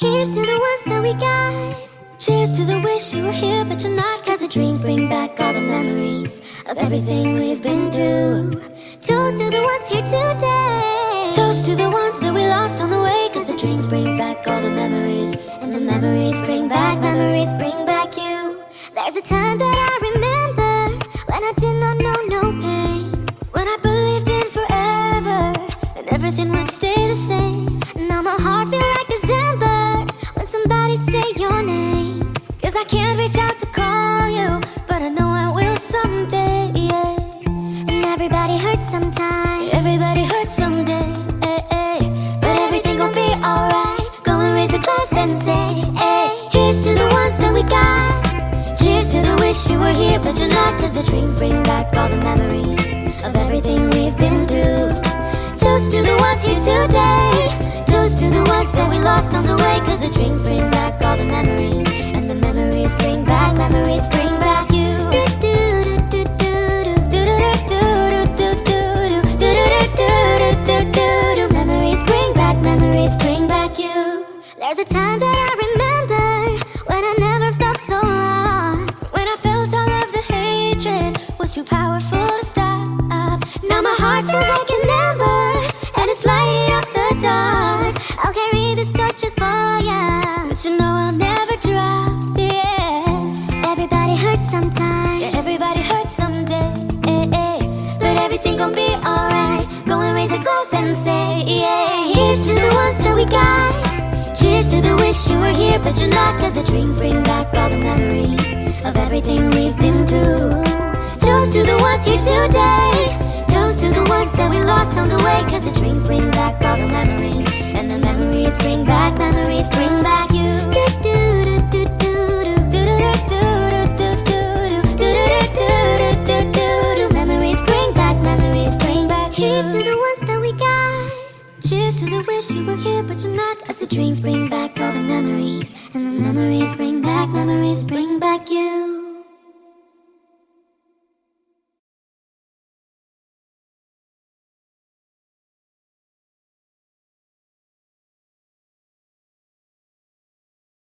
Here's to the ones that we got. Cheers to the wish you were here, but you're not. Cause the drinks bring back all the memories of everything we've been through. Toast to the ones here today. Toast to the ones that we lost on the way. Cause the drinks bring back all the memories. And the memories bring back, memories bring back you. There's a time that I remember when I did not know no pain. When I believed in forever and everything would stay the same. Cause I can't reach out to call you, but I know I will someday. Yeah. And everybody hurts sometime. Everybody hurts someday. eh, eh. But everything gon' be alright. Go and raise a glass and say, hey, here's to the ones that we got. Cheers to the wish you were here, but you're not. Cause the drinks bring back all the memories of everything we've been through. Toast to the ones here today. Toast to the ones that we lost on the way. Cause the drinks bring back all the memories. Was too powerful to stop. Now my heart feels like an ember and it's lighting up the dark. I'll carry these torches for ya, but you know I'll never drop. Yeah, everybody hurts sometime. Yeah, everybody hurts someday. Eh, eh. But everything gon' be alright. Go and raise a glass and say, yeah. Here's to the ones that we got. Cheers to the wish you were here, but you're not. Cause the drinks bring back all the memories Ones here today. Toast to the ones that we lost on the way. Cause the drinks bring back all the memories. And the memories bring back, memories bring back you. Memories bring back, memories bring back. Here's to the ones that we got. Cheers to the wish you were here, but you're not. Cause the drinks bring back all the memories. And the memories bring back, memories bring